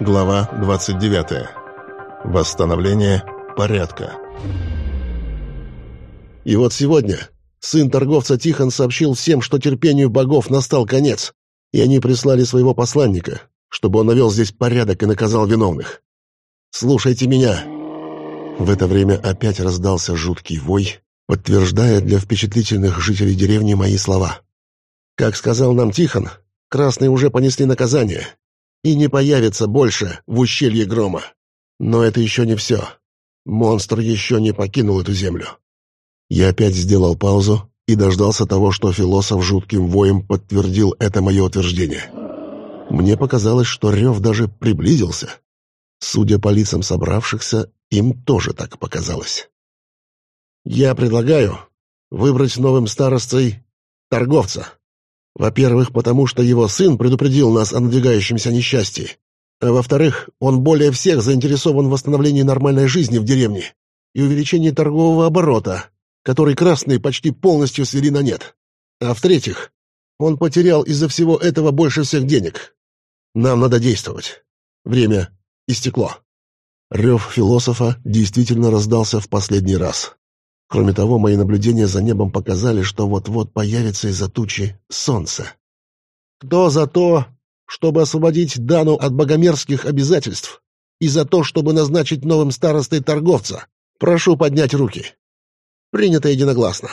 Глава 29. Восстановление порядка. И вот сегодня сын торговца Тихон сообщил всем, что терпению богов настал конец, и они прислали своего посланника, чтобы он навел здесь порядок и наказал виновных. Слушайте меня!» В это время опять раздался жуткий вой, подтверждая для впечатлительных жителей деревни мои слова. Как сказал нам Тихон, красные уже понесли наказание и не появятся больше в ущелье грома. Но это еще не все. Монстр еще не покинул эту землю. Я опять сделал паузу и дождался того, что философ жутким воем подтвердил это мое утверждение. Мне показалось, что рев даже приблизился. Судя по лицам собравшихся, им тоже так показалось. «Я предлагаю выбрать новым старостой торговца», во-первых, потому что его сын предупредил нас о надвигающемся несчастье. А во-вторых, он более всех заинтересован в восстановлении нормальной жизни в деревне и увеличении торгового оборота, который красные почти полностью свели на нет. А в-третьих, он потерял из-за всего этого больше всех денег. Нам надо действовать. Время истекло. Рев философа действительно раздался в последний раз. Кроме того, мои наблюдения за небом показали, что вот-вот появится из-за тучи солнце. Кто за то, чтобы освободить Дану от богомерзких обязательств, и за то, чтобы назначить новым старостой торговца, прошу поднять руки. Принято единогласно.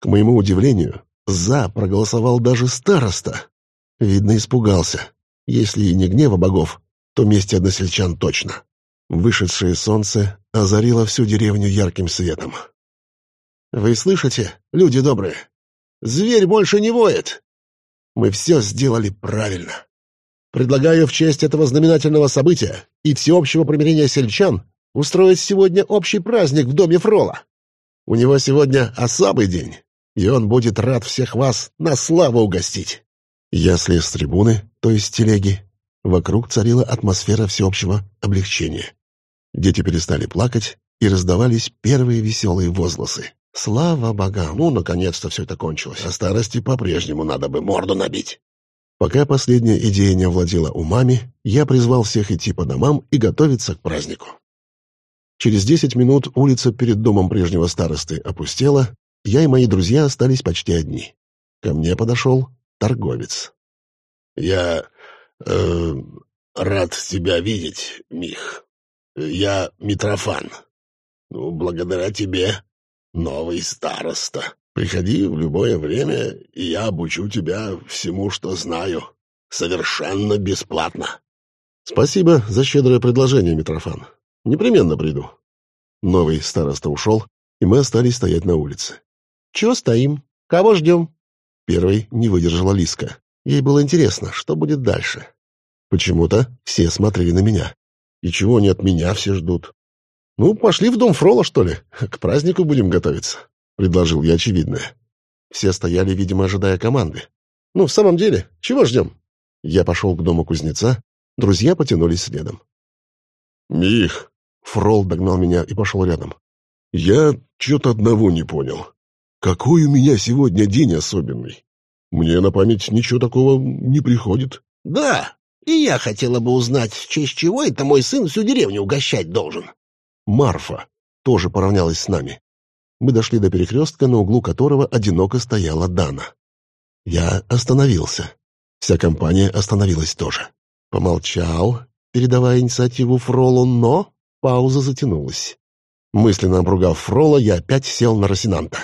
К моему удивлению, «за» проголосовал даже староста. Видно, испугался. Если и не гнева богов, то мести односельчан точно. Вышедшее солнце озарило всю деревню ярким светом. Вы слышите, люди добрые? Зверь больше не воет. Мы все сделали правильно. Предлагаю в честь этого знаменательного события и всеобщего примирения сельчан устроить сегодня общий праздник в доме Фрола. У него сегодня особый день, и он будет рад всех вас на славу угостить. Я слез с трибуны, то есть телеги. Вокруг царила атмосфера всеобщего облегчения. Дети перестали плакать, и раздавались первые веселые возгласы. Слава богам, ну, наконец-то все это кончилось. А старости по-прежнему надо бы морду набить. Пока последняя идея не овладела умами, я призвал всех идти по домам и готовиться к празднику. Через десять минут улица перед домом прежнего старосты опустела, я и мои друзья остались почти одни. Ко мне подошел торговец. «Я... Э, рад тебя видеть, Мих. Я Митрофан. Ну, благодаря тебе новый староста. Приходи в любое время, и я обучу тебя всему, что знаю. Совершенно бесплатно. Спасибо за щедрое предложение, Митрофан. Непременно приду. Новый староста ушел, и мы остались стоять на улице. Чего стоим? Кого ждем? Первой не выдержала Лиска. Ей было интересно, что будет дальше. Почему-то все смотрели на меня. И чего они от меня все ждут? «Ну, пошли в дом Фрола, что ли? К празднику будем готовиться», — предложил я очевидное. Все стояли, видимо, ожидая команды. «Ну, в самом деле, чего ждем?» Я пошел к дому кузнеца, друзья потянулись следом. «Мих!» — Фрол догнал меня и пошел рядом. «Я что-то одного не понял. Какой у меня сегодня день особенный? Мне на память ничего такого не приходит». «Да, и я хотела бы узнать, в честь чего это мой сын всю деревню угощать должен». Марфа тоже поравнялась с нами. Мы дошли до перекрестка, на углу которого одиноко стояла Дана. Я остановился. Вся компания остановилась тоже. Помолчал, передавая инициативу Фролу, но пауза затянулась. Мысленно обругав Фрола, я опять сел на Росинанта.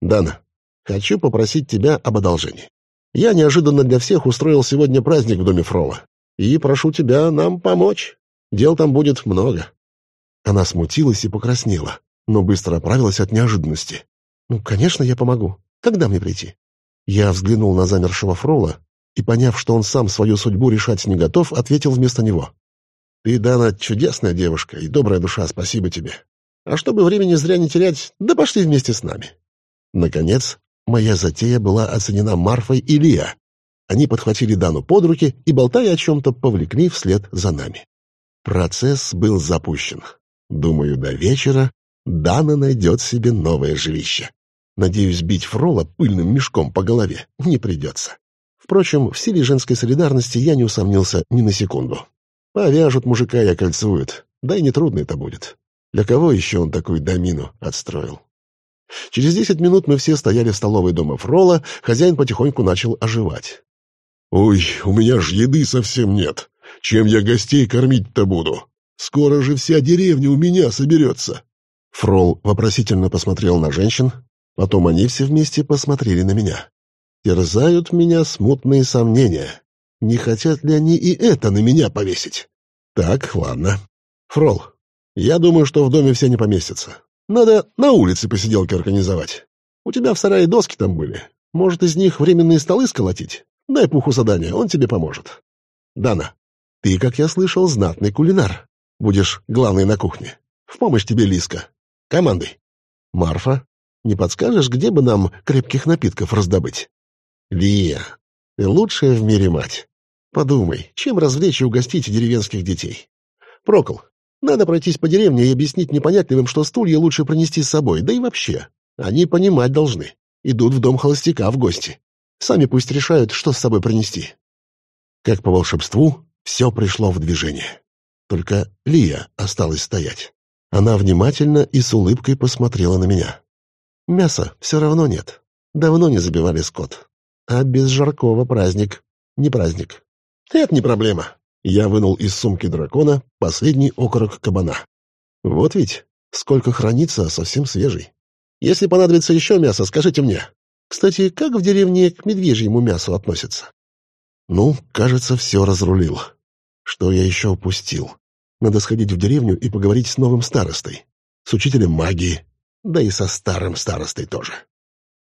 «Дана, хочу попросить тебя об одолжении. Я неожиданно для всех устроил сегодня праздник в доме Фрола, и прошу тебя нам помочь. Дел там будет много. Она смутилась и покраснела, но быстро оправилась от неожиданности. «Ну, конечно, я помогу. Когда мне прийти?» Я взглянул на замершего Фрола и, поняв, что он сам свою судьбу решать не готов, ответил вместо него. «Ты, Дана, чудесная девушка и добрая душа, спасибо тебе. А чтобы времени зря не терять, да пошли вместе с нами». Наконец, моя затея была оценена Марфой и Лия. Они подхватили Дану под руки и, болтая о чем-то, повлекли вслед за нами. Процесс был запущен. Думаю, до вечера Дана найдет себе новое жилище. Надеюсь, бить Фрола пыльным мешком по голове не придется. Впрочем, в силе женской солидарности я не усомнился ни на секунду. Повяжут мужика и окольцуют. Да и нетрудно это будет. Для кого еще он такую домину отстроил? Через десять минут мы все стояли в столовой дома Фрола, хозяин потихоньку начал оживать. «Ой, у меня ж еды совсем нет. Чем я гостей кормить-то буду? Скоро же вся деревня у меня соберется». Фрол вопросительно посмотрел на женщин, потом они все вместе посмотрели на меня. Терзают меня смутные сомнения. Не хотят ли они и это на меня повесить? Так, ладно. Фрол, я думаю, что в доме все не поместятся. Надо на улице посиделки организовать. У тебя в сарае доски там были. Может, из них временные столы сколотить? Дай пуху задание, он тебе поможет. Дана, ты, как я слышал, знатный кулинар. Будешь главной на кухне. В помощь тебе Лиска. Командой. Марфа, не подскажешь, где бы нам крепких напитков раздобыть? Лия, ты лучшая в мире мать. Подумай, чем развлечь и угостить деревенских детей? Прокол, надо пройтись по деревне и объяснить непонятливым, что стулья лучше принести с собой, да и вообще. Они понимать должны. Идут в дом холостяка в гости. Сами пусть решают, что с собой принести. Как по волшебству, все пришло в движение. Только Лия осталась стоять. Она внимательно и с улыбкой посмотрела на меня. Мяса все равно нет. Давно не забивали скот. А без жаркого праздник не праздник. Это не проблема. Я вынул из сумки дракона последний окорок кабана. Вот ведь, сколько хранится, совсем свежий. Если понадобится еще мясо, скажите мне. Кстати, как в деревне к медвежьему мясу относятся? Ну, кажется, все разрулил. Что я еще упустил? Надо сходить в деревню и поговорить с новым старостой. С учителем магии. Да и со старым старостой тоже.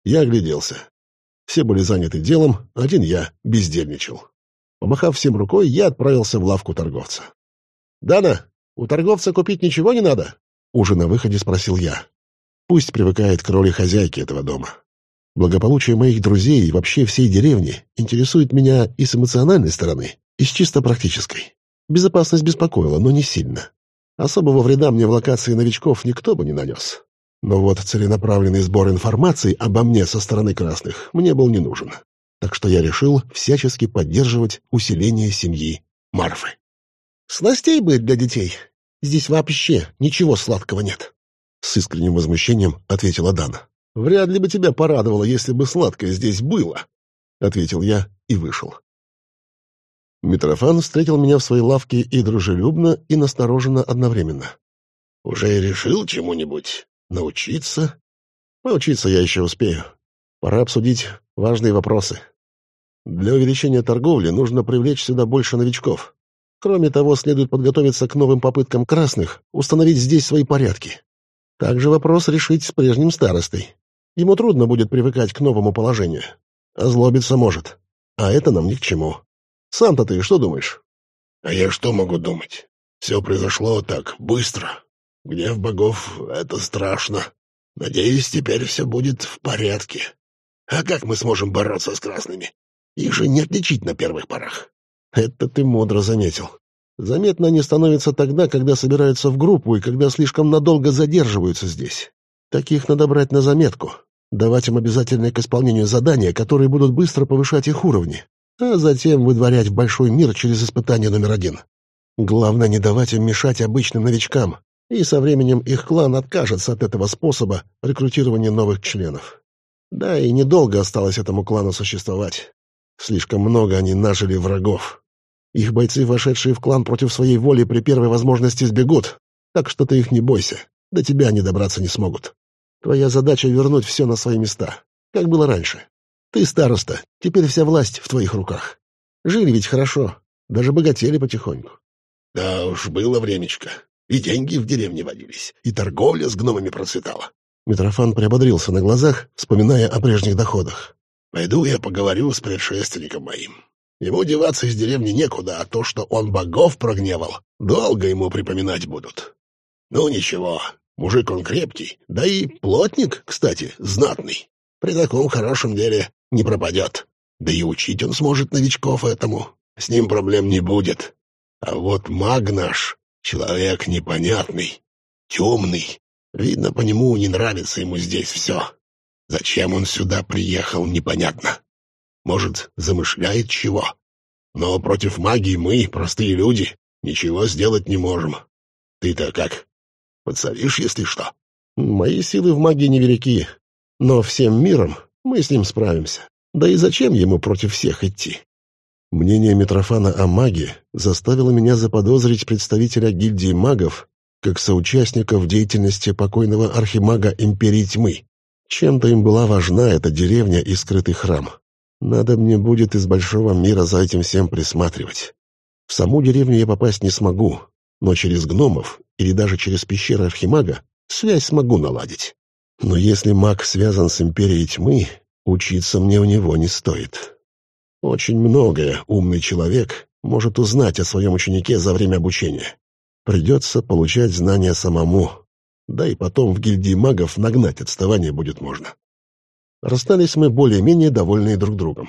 Я огляделся. Все были заняты делом, один я бездельничал. Помахав всем рукой, я отправился в лавку торговца. «Дана, у торговца купить ничего не надо?» Уже на выходе спросил я. Пусть привыкает к роли хозяйки этого дома. Благополучие моих друзей и вообще всей деревни интересует меня и с эмоциональной стороны, и с чисто практической. Безопасность беспокоила, но не сильно. Особого вреда мне в локации новичков никто бы не нанес. Но вот целенаправленный сбор информации обо мне со стороны красных мне был не нужен так что я решил всячески поддерживать усиление семьи Марфы. «Сластей бы для детей. Здесь вообще ничего сладкого нет», — с искренним возмущением ответила Дана. «Вряд ли бы тебя порадовало, если бы сладкое здесь было», — ответил я и вышел. Митрофан встретил меня в своей лавке и дружелюбно, и настороженно одновременно. «Уже решил чему-нибудь? Научиться?» «Научиться я еще успею. Пора обсудить важные вопросы. Для увеличения торговли нужно привлечь сюда больше новичков. Кроме того, следует подготовиться к новым попыткам красных установить здесь свои порядки. Также вопрос решить с прежним старостой. Ему трудно будет привыкать к новому положению. Озлобиться может. А это нам ни к чему. Сам-то ты что думаешь? А я что могу думать? Все произошло так быстро. Гнев богов — это страшно. Надеюсь, теперь все будет в порядке. А как мы сможем бороться с красными? Их же не отличить на первых порах. Это ты мудро заметил. Заметно они становятся тогда, когда собираются в группу и когда слишком надолго задерживаются здесь. Таких надо брать на заметку, давать им обязательное к исполнению задания, которые будут быстро повышать их уровни, а затем выдворять в большой мир через испытание номер один. Главное не давать им мешать обычным новичкам, и со временем их клан откажется от этого способа рекрутирования новых членов. Да и недолго осталось этому клану существовать. Слишком много они нажили врагов. Их бойцы, вошедшие в клан против своей воли, при первой возможности сбегут, так что ты их не бойся, до тебя они добраться не смогут. Твоя задача — вернуть все на свои места, как было раньше. Ты староста, теперь вся власть в твоих руках. Жили ведь хорошо, даже богатели потихоньку. Да уж, было времечко. И деньги в деревне водились, и торговля с гномами процветала. Митрофан приободрился на глазах, вспоминая о прежних доходах. Пойду я поговорю с предшественником моим. Ему деваться из деревни некуда, а то, что он богов прогневал, долго ему припоминать будут. Ну, ничего, мужик он крепкий, да и плотник, кстати, знатный. При таком хорошем деле не пропадет. Да и учить он сможет новичков этому. С ним проблем не будет. А вот маг наш — человек непонятный, темный. Видно, по нему не нравится ему здесь все. Зачем он сюда приехал, непонятно. Может, замышляет чего. Но против магии мы, простые люди, ничего сделать не можем. Ты-то как? Подсовишь, если что?» «Мои силы в магии невелики, но всем миром мы с ним справимся. Да и зачем ему против всех идти?» Мнение Митрофана о маге заставило меня заподозрить представителя гильдии магов как соучастника в деятельности покойного архимага Империи Тьмы. Чем-то им была важна эта деревня и скрытый храм. Надо мне будет из большого мира за этим всем присматривать. В саму деревню я попасть не смогу, но через гномов или даже через пещеры архимага связь смогу наладить. Но если маг связан с Империей Тьмы, учиться мне у него не стоит. Очень многое умный человек может узнать о своем ученике за время обучения. Придется получать знания самому, да и потом в гильдии магов нагнать отставание будет можно. Расстались мы более-менее довольные друг другом.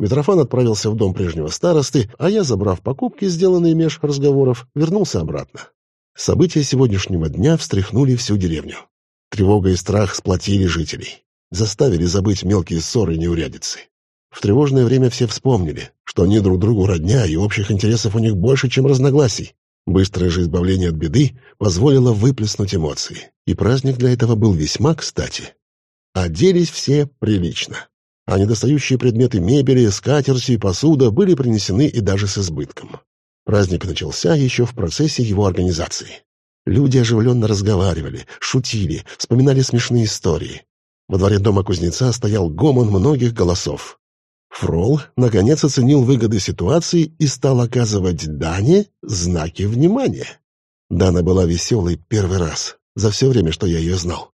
Митрофан отправился в дом прежнего старосты, а я, забрав покупки, сделанные меж разговоров, вернулся обратно. События сегодняшнего дня встряхнули всю деревню. Тревога и страх сплотили жителей, заставили забыть мелкие ссоры и неурядицы. В тревожное время все вспомнили, что они друг другу родня, и общих интересов у них больше, чем разногласий. Быстрое же избавление от беды позволило выплеснуть эмоции, и праздник для этого был весьма кстати. Оделись все прилично, а недостающие предметы мебели, скатерти и посуда были принесены и даже с избытком. Праздник начался еще в процессе его организации. Люди оживленно разговаривали, шутили, вспоминали смешные истории. Во дворе дома кузнеца стоял гомон многих голосов. Фрол, наконец, оценил выгоды ситуации и стал оказывать Дане знаки внимания. Дана была веселой первый раз за все время, что я ее знал.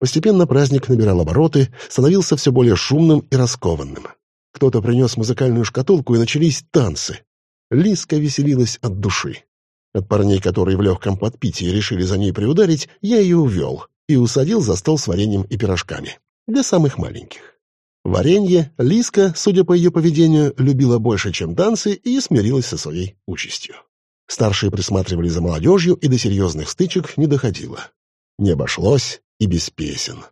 Постепенно праздник набирал обороты, становился все более шумным и раскованным. Кто-то принес музыкальную шкатулку, и начались танцы. Лиска веселилась от души. От парней, которые в легком подпитии решили за ней приударить, я ее увел и усадил за стол с вареньем и пирожками. Для самых маленьких. Варенье Лиска, судя по ее поведению, любила больше, чем танцы, и смирилась со своей участью. Старшие присматривали за молодежью, и до серьезных стычек не доходило. Не обошлось и без песен.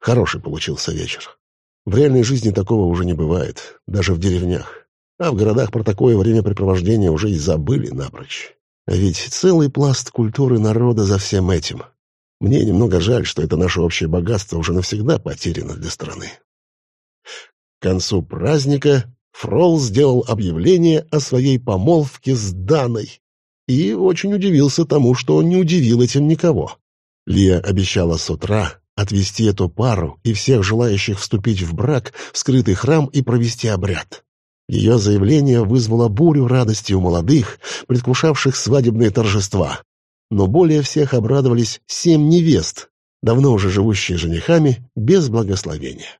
Хороший получился вечер. В реальной жизни такого уже не бывает, даже в деревнях. А в городах про такое времяпрепровождение уже и забыли напрочь. А ведь целый пласт культуры народа за всем этим. Мне немного жаль, что это наше общее богатство уже навсегда потеряно для страны. К концу праздника Фрол сделал объявление о своей помолвке с Даной и очень удивился тому, что он не удивил этим никого. Лия обещала с утра отвезти эту пару и всех желающих вступить в брак в скрытый храм и провести обряд. Ее заявление вызвало бурю радости у молодых, предвкушавших свадебные торжества. Но более всех обрадовались семь невест, давно уже живущие женихами, без благословения.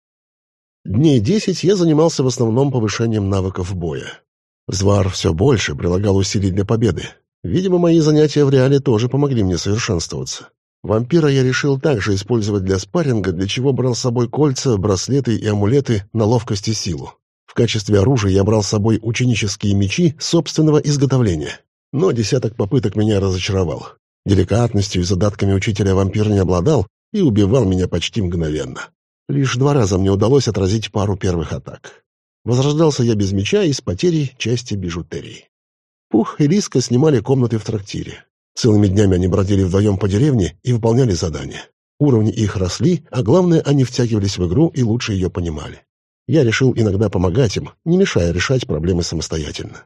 Дней десять я занимался в основном повышением навыков боя. Звар все больше прилагал усилий для победы. Видимо, мои занятия в реале тоже помогли мне совершенствоваться. Вампира я решил также использовать для спарринга, для чего брал с собой кольца, браслеты и амулеты на ловкость и силу. Качестве оружия я брал с собой ученические мечи собственного изготовления. Но десяток попыток меня разочаровал. Деликатностью и задатками учителя вампир не обладал и убивал меня почти мгновенно. Лишь два раза мне удалось отразить пару первых атак. Возрождался я без меча и с потерей части бижутерии. Пух и Лиска снимали комнаты в трактире. Целыми днями они бродили вдвоем по деревне и выполняли задания. Уровни их росли, а главное, они втягивались в игру и лучше ее понимали. Я решил иногда помогать им, не мешая решать проблемы самостоятельно.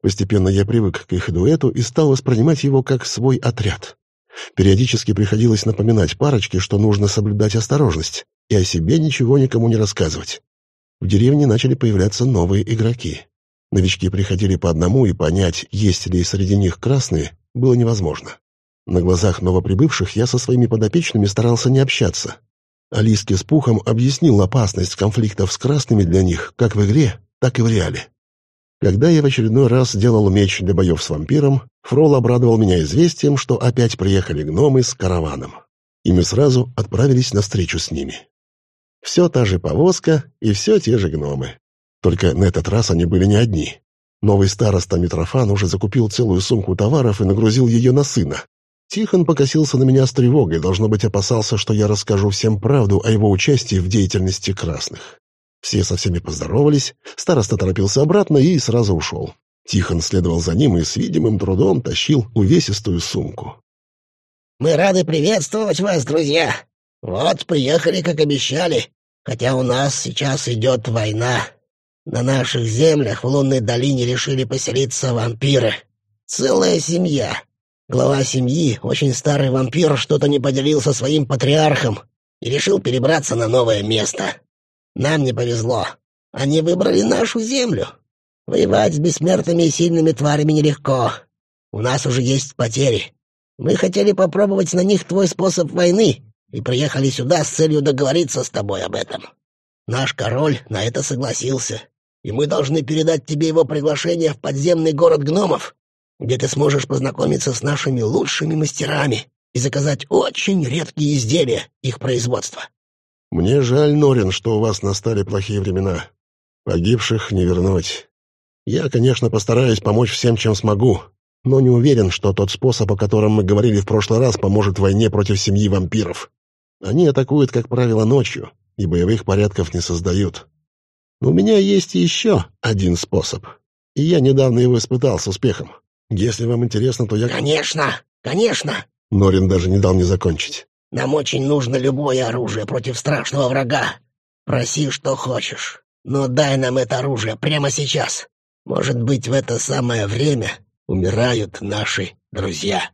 Постепенно я привык к их дуэту и стал воспринимать его как свой отряд. Периодически приходилось напоминать парочке, что нужно соблюдать осторожность, и о себе ничего никому не рассказывать. В деревне начали появляться новые игроки. Новички приходили по одному, и понять, есть ли среди них красные, было невозможно. На глазах новоприбывших я со своими подопечными старался не общаться. Алиске с Пухом объяснил опасность конфликтов с красными для них как в игре, так и в реале. Когда я в очередной раз делал меч для боев с вампиром, Фрол обрадовал меня известием, что опять приехали гномы с караваном. И мы сразу отправились на встречу с ними. Все та же повозка и все те же гномы. Только на этот раз они были не одни. Новый староста Митрофан уже закупил целую сумку товаров и нагрузил ее на сына. Тихон покосился на меня с тревогой, должно быть, опасался, что я расскажу всем правду о его участии в деятельности красных. Все со всеми поздоровались, староста торопился обратно и сразу ушел. Тихон следовал за ним и с видимым трудом тащил увесистую сумку. «Мы рады приветствовать вас, друзья. Вот, приехали, как обещали, хотя у нас сейчас идет война. На наших землях в лунной долине решили поселиться вампиры. Целая семья. Глава семьи, очень старый вампир, что-то не поделился своим патриархом и решил перебраться на новое место. Нам не повезло. Они выбрали нашу землю. Воевать с бессмертными и сильными тварями нелегко. У нас уже есть потери. Мы хотели попробовать на них твой способ войны и приехали сюда с целью договориться с тобой об этом. Наш король на это согласился, и мы должны передать тебе его приглашение в подземный город гномов, где ты сможешь познакомиться с нашими лучшими мастерами и заказать очень редкие изделия их производства. Мне жаль, Норин, что у вас настали плохие времена. Погибших не вернуть. Я, конечно, постараюсь помочь всем, чем смогу, но не уверен, что тот способ, о котором мы говорили в прошлый раз, поможет войне против семьи вампиров. Они атакуют, как правило, ночью, и боевых порядков не создают. Но у меня есть еще один способ, и я недавно его испытал с успехом. Если вам интересно, то я... Конечно, конечно. Норин даже не дал мне закончить. Нам очень нужно любое оружие против страшного врага. Проси, что хочешь, но дай нам это оружие прямо сейчас. Может быть, в это самое время умирают наши друзья.